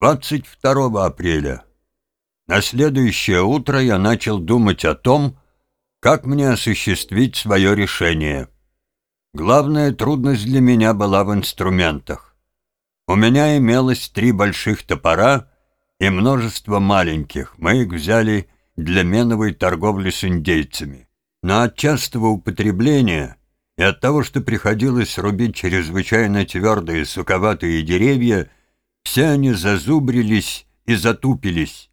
22 апреля. На следующее утро я начал думать о том, как мне осуществить свое решение. Главная трудность для меня была в инструментах. У меня имелось три больших топора и множество маленьких. Мы их взяли для меновой торговли с индейцами. Но от частого употребления и от того, что приходилось рубить чрезвычайно твердые суковатые деревья, все они зазубрились и затупились.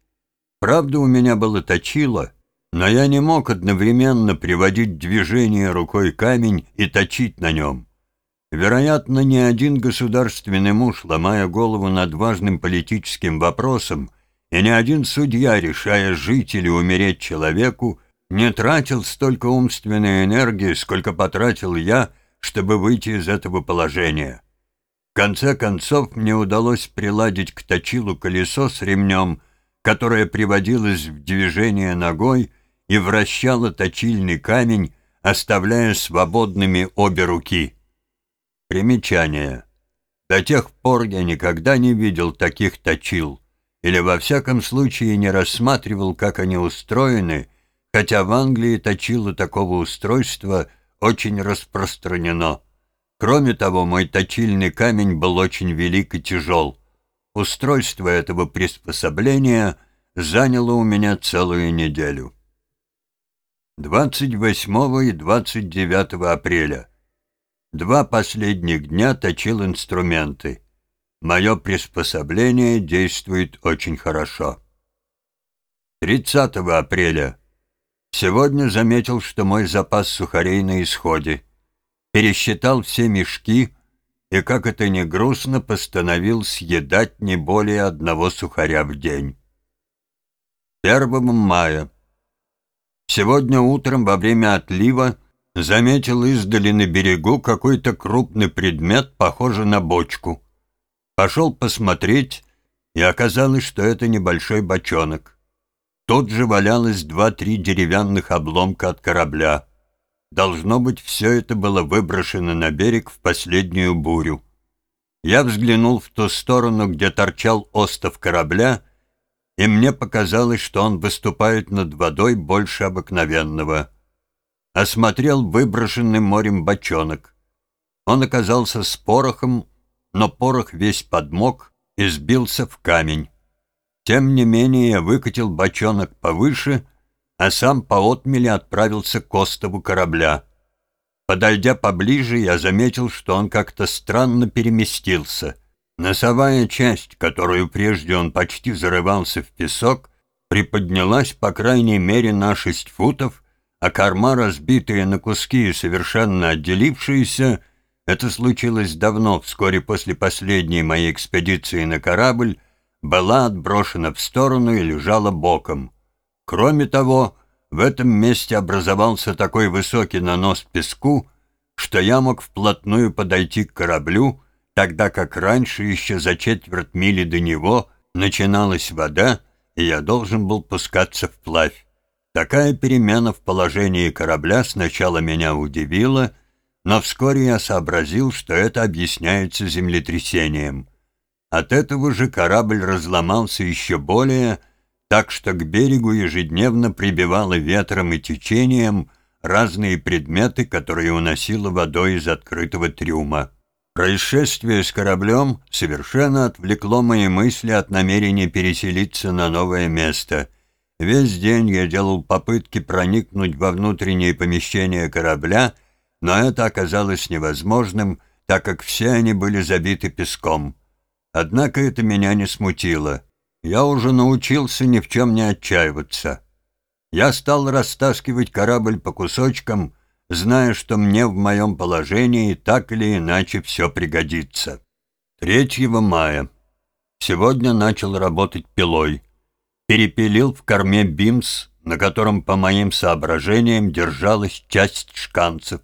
Правда, у меня было точило, но я не мог одновременно приводить движение рукой камень и точить на нем. Вероятно, ни один государственный муж, ломая голову над важным политическим вопросом, и ни один судья, решая жить или умереть человеку, не тратил столько умственной энергии, сколько потратил я, чтобы выйти из этого положения. Конце концов, мне удалось приладить к точилу колесо с ремнем, которое приводилось в движение ногой и вращало точильный камень, оставляя свободными обе руки. Примечание. До тех пор я никогда не видел таких точил, или во всяком случае не рассматривал, как они устроены, хотя в Англии точило такого устройства очень распространено. Кроме того, мой точильный камень был очень велик и тяжел. Устройство этого приспособления заняло у меня целую неделю. 28 и 29 апреля. Два последних дня точил инструменты. Мое приспособление действует очень хорошо. 30 апреля. Сегодня заметил, что мой запас сухарей на исходе. Пересчитал все мешки и, как это ни грустно, постановил съедать не более одного сухаря в день. 1 мая. Сегодня утром во время отлива заметил издали на берегу какой-то крупный предмет, похожий на бочку. Пошел посмотреть, и оказалось, что это небольшой бочонок. Тут же валялось два-три деревянных обломка от корабля. Должно быть, все это было выброшено на берег в последнюю бурю. Я взглянул в ту сторону, где торчал остов корабля, и мне показалось, что он выступает над водой больше обыкновенного. Осмотрел выброшенный морем бочонок. Он оказался с порохом, но порох весь подмок и сбился в камень. Тем не менее я выкатил бочонок повыше, а сам по отмеле отправился к остову корабля. Подойдя поближе, я заметил, что он как-то странно переместился. Носовая часть, которую прежде он почти зарывался в песок, приподнялась по крайней мере на шесть футов, а корма, разбитая на куски и совершенно отделившаяся, это случилось давно, вскоре после последней моей экспедиции на корабль, была отброшена в сторону и лежала боком. Кроме того, в этом месте образовался такой высокий нанос песку, что я мог вплотную подойти к кораблю, тогда как раньше, еще за четверть мили до него, начиналась вода, и я должен был пускаться вплавь. Такая перемена в положении корабля сначала меня удивила, но вскоре я сообразил, что это объясняется землетрясением. От этого же корабль разломался еще более, так что к берегу ежедневно прибивало ветром и течением разные предметы, которые уносило водой из открытого трюма. Происшествие с кораблем совершенно отвлекло мои мысли от намерения переселиться на новое место. Весь день я делал попытки проникнуть во внутренние помещения корабля, но это оказалось невозможным, так как все они были забиты песком. Однако это меня не смутило. Я уже научился ни в чем не отчаиваться. Я стал растаскивать корабль по кусочкам, зная, что мне в моем положении так или иначе все пригодится. 3 мая. Сегодня начал работать пилой. Перепилил в корме бимс, на котором, по моим соображениям, держалась часть шканцев,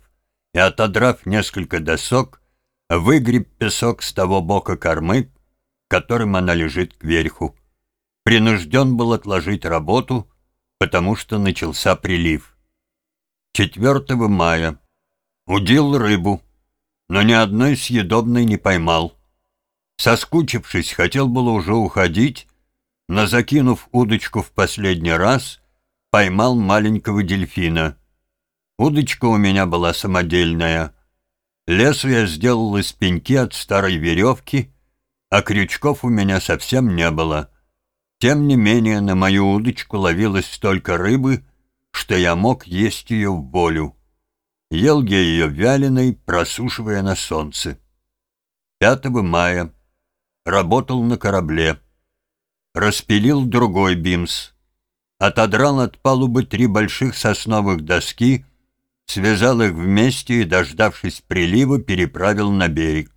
и, отодрав несколько досок, выгреб песок с того бока кормы, которым она лежит кверху. Принужден был отложить работу, потому что начался прилив. 4 мая. Удил рыбу, но ни одной съедобной не поймал. Соскучившись, хотел было уже уходить, но, закинув удочку в последний раз, поймал маленького дельфина. Удочка у меня была самодельная. Лесу я сделал из пеньки от старой веревки, а крючков у меня совсем не было. Тем не менее, на мою удочку ловилось столько рыбы, что я мог есть ее в волю. Ел я ее вяленой, просушивая на солнце. 5 мая. Работал на корабле. Распилил другой бимс. Отодрал от палубы три больших сосновых доски, связал их вместе и, дождавшись прилива, переправил на берег.